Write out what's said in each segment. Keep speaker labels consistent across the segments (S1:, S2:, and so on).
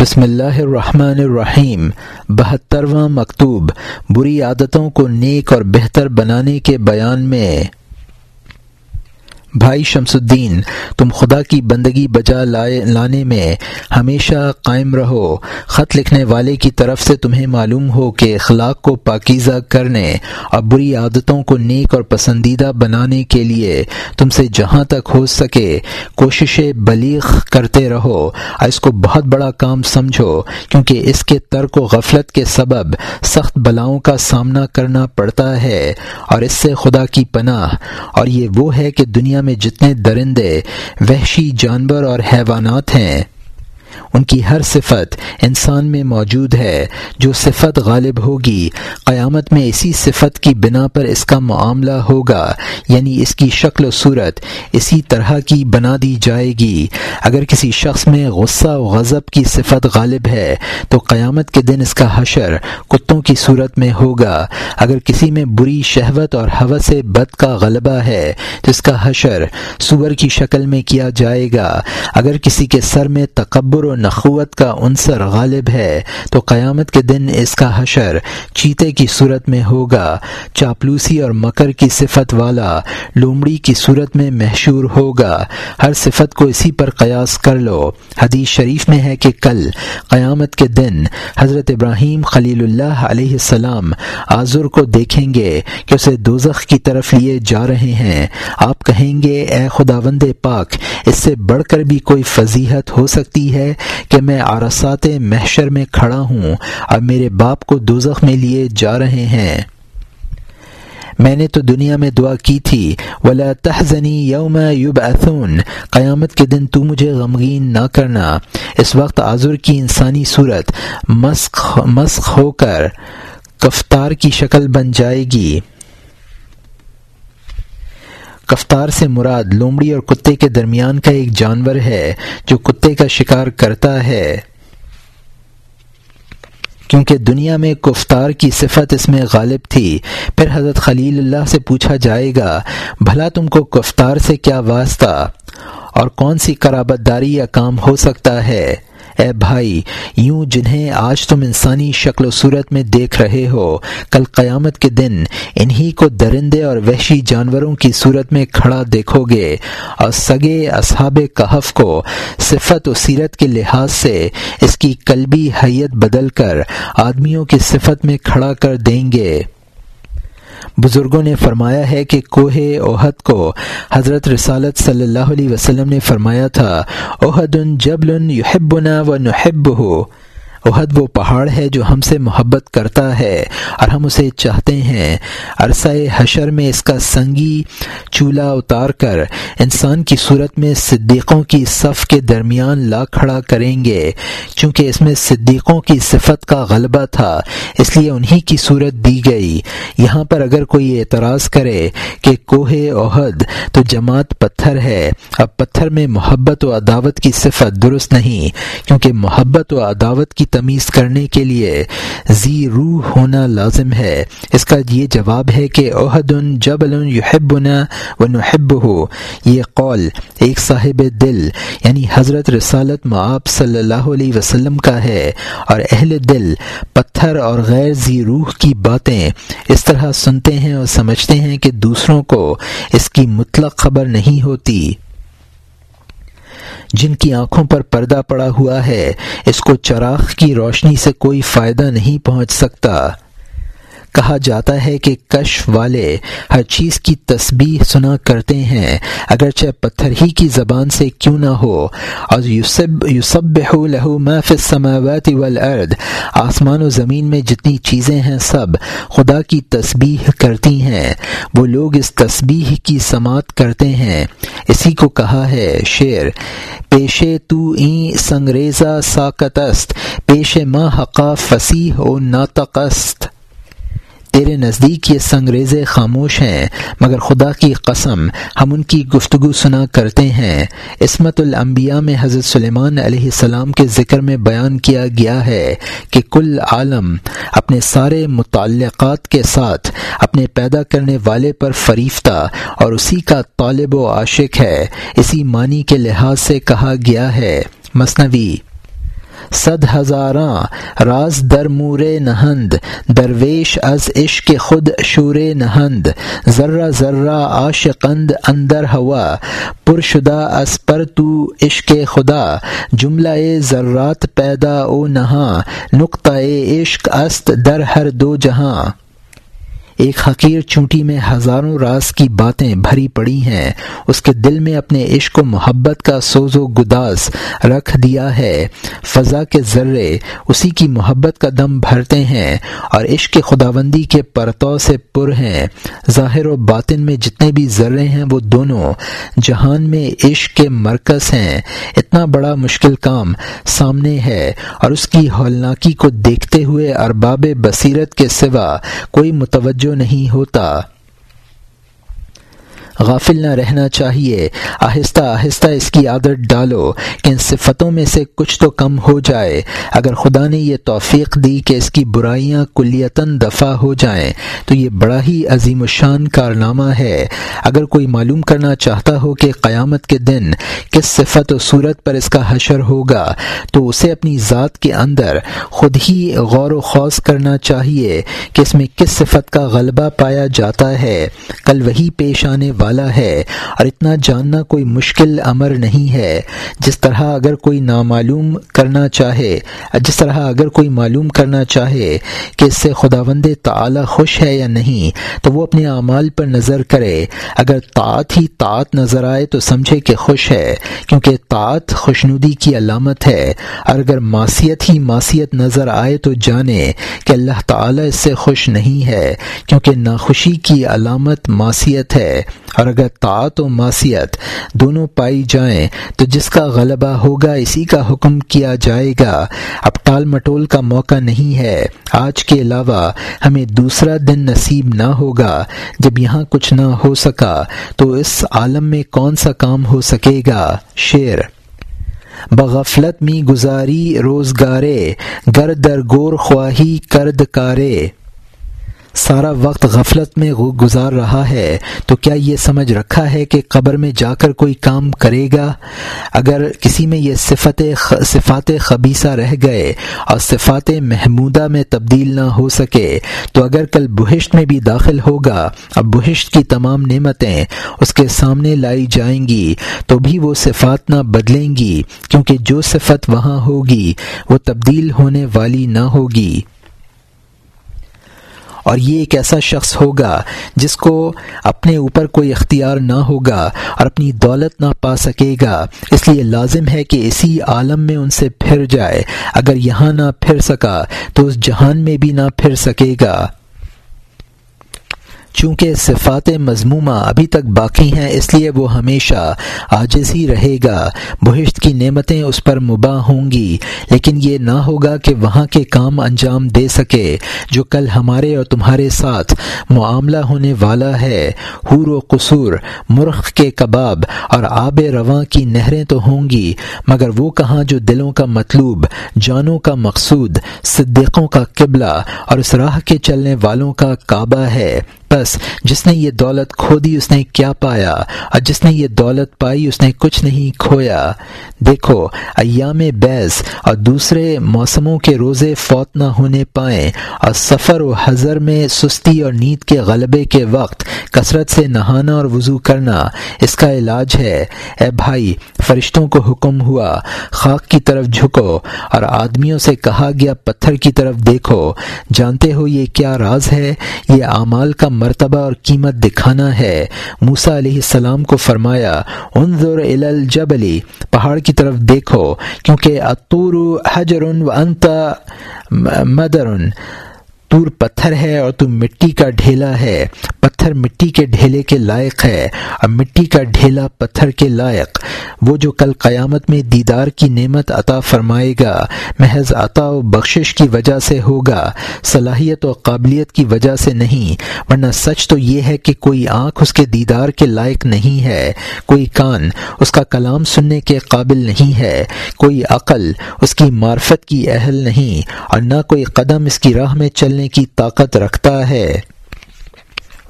S1: بسم اللہ الرحمن الرحیم، بہترواں مکتوب، بری عادتوں کو نیک اور بہتر بنانے کے بیان میں۔ بھائی شمس الدین تم خدا کی بندگی بجا لائے، لانے میں ہمیشہ قائم رہو۔ خط لکھنے والے کی طرف سے تمہیں معلوم ہو کہ اخلاق کو پاکیزہ کرنے اور بری عادتوں کو نیک اور پسندیدہ بنانے کے لیے تم سے جہاں تک ہو سکے کوشش بلیغ کرتے رہو۔ اور اس کو بہت بڑا کام سمجھو، کیونکہ اس کے ترک و غفلت کے سبب سخت بلاؤں کا سامنا کرنا پڑتا ہے، اور اس سے خدا کی پناہ۔ اور یہ وہ ہے کہ دنیا میں جتنے درندے وحشی جانور اور حیوانات ہیں ان کی ہر صفت انسان میں موجود ہے، جو صفت غالب ہوگی۔ قیامت میں اسی صفت کی بنا پر اس کا معاملہ ہوگا یعنی اس کی شکل و صورت اسی طرح کی بنا دی جائے گی۔ اگر کسی شخص میں غصہ و غضب کی صفت غالب ہے، تو قیامت کے دن اس کا حشر کتوں کی صورت میں ہوگا۔ اگر کسی میں بری شہوت اور حوث بد کا غلبہ ہے، تو اس کا حشر سور کی شکل میں کیا جائے گا۔ اگر کسی کے سر میں تکبر و نخوت کا عنصر غالب ہے، تو قیامت کے دن اس کا حشر چیتے کی صورت میں ہوگا۔ چاپلوسی اور مکر کی صفت والا لومڑی کی صورت میں محشور ہوگا۔ ہر صفت کو اسی پر قیاس کر لو۔ حدیث شریف میں ہے کہ کل قیامت کے دن حضرت ابراہیم خلیل اللہ علیہ السلام آزر کو دیکھیں گے کہ اسے دوزخ کی طرف لیے جا رہے ہیں۔ آپ کہیں گے، اے خداوند پاک، اس سے بڑھ کر بھی کوئی فضیحت ہو سکتی ہے؟ کہ میں عرصات محشر میں کھڑا ہوں اور میرے باپ کو دوزخ میں لیے جا رہے ہیں۔ میں نے تو دنیا میں دعا کی تھی، ولا تحزنی یوم یوب قیامت کے دن تو مجھے غمگین نہ کرنا۔ اس وقت آزر کی انسانی صورت مسخ مسخ ہو کر کفتار کی شکل بن جائے گی۔ کفتار سے مراد لومڑی اور کتے کے درمیان کا ایک جانور ہے جو کتے کا شکار کرتا ہے۔ کیونکہ دنیا میں کفتار کی صفت اس میں غالب تھی، پھر حضرت خلیل اللہ سے پوچھا جائے گا، بھلا تم کو کفتار سے کیا واسطہ؟ اور کون سی قرابت داری یا کام ہو سکتا ہے؟ اے بھائی، یوں جنہیں آج تم انسانی شکل و صورت میں دیکھ رہے ہو، کل قیامت کے دن انہی کو درندے اور وحشی جانوروں کی صورت میں کھڑا دیکھو گے اور سگے اصحاب کہف کو صفت و سیرت کے لحاظ سے اس کی قلبی حیت بدل کر آدمیوں کی صفت میں کھڑا کر دیں گے۔ بزرگوں نے فرمایا ہے کہ کوہ اوہد کو حضرت رسالت صلی اللہ علیہ وسلم نے فرمایا تھا اوہد جبل یحبنا و نحب ہو عہد وہ پہاڑ ہے جو ہم سے محبت کرتا ہے اور ہم اسے چاہتے ہیں۔ عرصہ حشر میں اس کا سنگی چولہا اتار کر انسان کی صورت میں صدیقوں کی صف کے درمیان لا کھڑا کریں گے۔ چونکہ اس میں صدیقوں کی صفت کا غلبہ تھا، اس لیے انہی کی صورت دی گئی۔ یہاں پر اگر کوئی اعتراض کرے کہ کوہ عہد تو جماعت پتھر ہے۔ اب پتھر میں محبت و عداوت کی صفت درست نہیں، کیونکہ محبت و عداوت کی تمیز کرنے کے لیے زی روح ہونا لازم ہے۔ اس کا یہ جواب ہے کہ عہد جب یحبنا و نحب ہو یہ قول ایک صاحب دل یعنی حضرت رسالت معاب صلی اللہ علیہ وسلم کا ہے۔ اور اہل دل، پتھر اور غیر زی روح کی باتیں اس طرح سنتے ہیں اور سمجھتے ہیں کہ دوسروں کو اس کی مطلق خبر نہیں ہوتی۔ جن کی آنکھوں پر پردہ پڑا ہوا ہے، اس کو چراغ کی روشنی سے کوئی فائدہ نہیں پہنچ سکتا۔ کہا جاتا ہے کہ کش والے ہر چیز کی تسبیح سنا کرتے ہیں، اگرچہ پتھر ہی کی زبان سے کیوں نہ ہو۔ اور یوسب یوسب لہو ما فی السماوات والارض، آسمان و زمین میں جتنی چیزیں ہیں سب خدا کی تسبیح کرتی ہیں۔ وہ لوگ اس تسبیح کی سماعت کرتے ہیں۔ اسی کو کہا ہے شعر، پیشے تو این سنگریزا ساکتست پیش ما حقا فصیح و ناتقست تیرے نزدیک یہ سنگریزے خاموش ہیں، مگر خدا کی قسم، ہم ان کی گفتگو سنا کرتے ہیں۔ عصمت الانبیاء میں حضرت سلیمان علیہ السلام کے ذکر میں بیان کیا گیا ہے کہ کل عالم اپنے سارے متعلقات کے ساتھ اپنے پیدا کرنے والے پر فریفتہ اور اسی کا طالب و عاشق ہے۔ اسی معنی کے لحاظ سے کہا گیا ہے مصنوی صد ہزاراں راز در مور نہند، درویش از عشق خود شور نہند۔ ذرہ ذرہ عاشقند اندر ہوا پر شدہ از پر تو عشق خدا۔ جملہ ذرات پیدا او نہاں نقطۂ عشق است در ہر دو جہاں۔ ایک حقیر چونٹی میں ہزاروں راز کی باتیں بھری پڑی ہیں۔ اس کے دل میں اپنے عشق و محبت کا سوز و گداس رکھ دیا ہے۔ فضا کے ذرے اسی کی محبت کا دم بھرتے ہیں اور عشق خداوندی کے پرتو سے پر ہیں۔ ظاہر و باطن میں جتنے بھی ذرے ہیں وہ دونوں جہان میں عشق کے مرکز ہیں۔ اتنا بڑا مشکل کام سامنے ہے اور اس کی ہولناکی کو دیکھتے ہوئے ارباب بصیرت کے سوا کوئی متوجہ جو نہیں ہوتا۔ غافل نہ رہنا چاہیے۔ آہستہ آہستہ اس کی عادت ڈالو کہ ان صفتوں میں سے کچھ تو کم ہو جائے۔ اگر خدا نے یہ توفیق دی کہ اس کی برائیاں کلیتاً دفاع ہو جائیں، تو یہ بڑا ہی عظیم الشان کارنامہ ہے۔ اگر کوئی معلوم کرنا چاہتا ہو کہ قیامت کے دن کس صفت و صورت پر اس کا حشر ہوگا، تو اسے اپنی ذات کے اندر خود ہی غور و خوص کرنا چاہیے کہ اس میں کس صفت کا غلبہ پایا جاتا ہے۔ کل وہی پیش آنے والا ہے اور اتنا جاننا کوئی مشکل امر نہیں ہے۔ جس طرح اگر کوئی نامعلوم کرنا چاہے، جس طرح اگر کوئی معلوم کرنا چاہے کہ اس سے خدا وند خوش ہے یا نہیں، تو وہ اپنے اعمال پر نظر کرے۔ اگر طاعت ہی طاعت نظر آئے تو سمجھے کہ خوش ہے، کیونکہ طاعت خوشنودی کی علامت ہے۔ اور اگر معصیت ہی معصیت نظر آئے تو جانے کہ اللہ تعالیٰ اس سے خوش نہیں ہے، کیونکہ ناخوشی کی علامت معصیت ہے۔ اور اگر طاعت و معصیت دونوں پائی جائیں تو جس کا غلبہ ہوگا، اسی کا حکم کیا جائے گا۔ اب ٹال مٹول کا موقع نہیں ہے۔ آج کے علاوہ ہمیں دوسرا دن نصیب نہ ہوگا۔ جب یہاں کچھ نہ ہو سکا تو اس عالم میں کون سا کام ہو سکے گا؟ شعر۔ بغفلت می گزاری روزگارے گر در گور خواہی کرد کارے۔ سارا وقت غفلت میں گزار رہا ہے، تو کیا یہ سمجھ رکھا ہے کہ قبر میں جا کر کوئی کام کرے گا؟ اگر کسی میں یہ صفت صفات خبیصہ رہ گئے اور صفات محمودہ میں تبدیل نہ ہو سکے، تو اگر کل بہشت میں بھی داخل ہوگا اب بہشت کی تمام نعمتیں اس کے سامنے لائی جائیں گی، تو بھی وہ صفات نہ بدلیں گی، کیونکہ جو صفت وہاں ہوگی وہ تبدیل ہونے والی نہ ہوگی۔ اور یہ ایک ایسا شخص ہوگا جس کو اپنے اوپر کوئی اختیار نہ ہوگا اور اپنی دولت نہ پا سکے گا۔ اس لیے لازم ہے کہ اسی عالم میں ان سے پھر جائے۔ اگر یہاں نہ پھر سکا تو اس جہان میں بھی نہ پھر سکے گا۔ چونکہ صفات مضمومہ ابھی تک باقی ہیں، اس لیے وہ ہمیشہ عاجز ہی رہے گا۔ بہشت کی نعمتیں اس پر مباح ہوں گی، لیکن یہ نہ ہوگا کہ وہاں کے کام انجام دے سکے، جو کل ہمارے اور تمہارے ساتھ معاملہ ہونے والا ہے۔ حور و قصور، مرخ کے کباب اور آب رواں کی نہریں تو ہوں گی، مگر وہ کہاں جو دلوں کا مطلوب، جانوں کا مقصود، صدیقوں کا قبلہ اور اس راہ کے چلنے والوں کا کعبہ ہے۔ بس جس نے یہ دولت کھو دی اس نے کیا پایا اور جس نے یہ دولت پائی اس نے کچھ نہیں کھویا۔ دیکھو، ایام بیس اور دوسرے موسموں کے روزے فوت نہ ہونے پائیں اور سفر و حضر میں سستی اور نیند کے غلبے کے وقت کثرت سے نہانا اور وضو کرنا اس کا علاج ہے۔ اے بھائی، فرشتوں کو حکم ہوا، خاک کی طرف جھکو اور آدمیوں سے کہا گیا، پتھر کی طرف دیکھو۔ جانتے ہو یہ کیا راز ہے؟ یہ اعمال کا مرتبہ اور قیمت دکھانا ہے۔ موسا علیہ السلام کو فرمایا، انظر الجبلی پہاڑ کی طرف دیکھو، کیونکہ اتور حجر و انت مدرن تور پتھر ہے اور تو مٹی کا ڈھیلا ہے۔ پتھر مٹی کے ڈھیلے کے لائق ہے۔ اور مٹی کا ڈھیلا پتھر کے لائق۔ وہ جو کل قیامت میں دیدار کی نعمت عطا فرمائے گا، محض عطا و بخشش کی وجہ سے ہوگا۔ صلاحیت و قابلیت کی وجہ سے نہیں، ورنہ سچ تو یہ ہے کہ کوئی آنکھ اس کے دیدار کے لائق نہیں ہے۔ کوئی کان اس کا کلام سننے کے قابل نہیں ہے۔ کوئی عقل اس کی معرفت کی اہل نہیں، اور نہ کوئی قدم اس کی راہ میں چلنے کی طاقت رکھتا ہے۔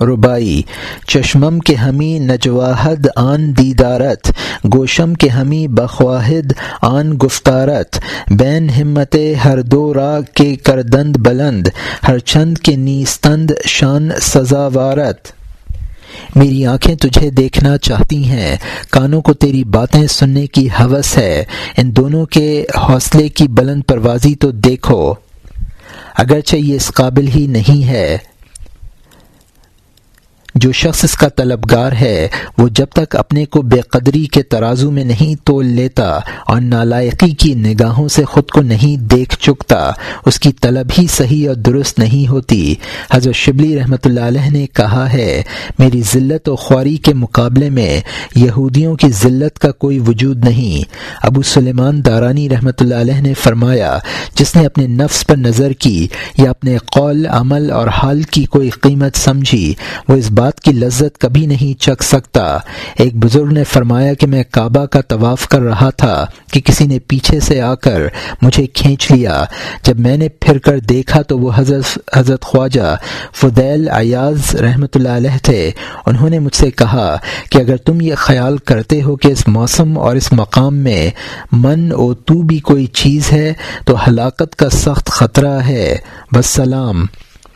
S1: ربائی چشمم کے ہمی نجواہد آن دیدارت، گوشم کے ہمی بخواہد آن گفتارت۔ بین ہمت ہر دو را کے کردند بلند، ہر چند کے نیستند شان سزاوارت۔ میری آنکھیں تجھے دیکھنا چاہتی ہیں، کانوں کو تیری باتیں سننے کی حوث ہے۔ ان دونوں کے حوصلے کی بلند پروازی تو دیکھو۔ اگرچہ یہ اس قابل ہی نہیں ہے جو شخص اس کا طلبگار ہے، وہ جب تک اپنے کو بے قدری کے ترازو میں نہیں تول لیتا اور نالائقی کی نگاہوں سے خود کو نہیں دیکھ چکتا، اس کی طلب ہی صحیح اور درست نہیں ہوتی۔ حضرت شبلی رحمۃ اللہ علیہ نے کہا ہے، میری ذلت و خواری کے مقابلے میں یہودیوں کی ذلت کا کوئی وجود نہیں۔ ابو سلیمان دارانی رحمۃ اللہ علیہ نے فرمایا، جس نے اپنے نفس پر نظر کی یا اپنے قول، عمل اور حال کی کوئی قیمت سمجھی، وہ اس بات بات کی لذت کبھی نہیں چکھ سکتا۔ ایک بزرگ نے فرمایا کہ میں کعبہ کا طواف کر رہا تھا کہ کسی نے پیچھے سے آ کر مجھے کھینچ لیا۔ جب میں نے پھر کر دیکھا تو وہ حضرت حضرت خواجہ فدیل ایاز رحمۃ اللہ علیہ تھے۔ انہوں نے مجھ سے کہا کہ اگر تم یہ خیال کرتے ہو کہ اس موسم اور اس مقام میں من او تو بھی کوئی چیز ہے تو ہلاکت کا سخت خطرہ ہے۔ بس سلام۔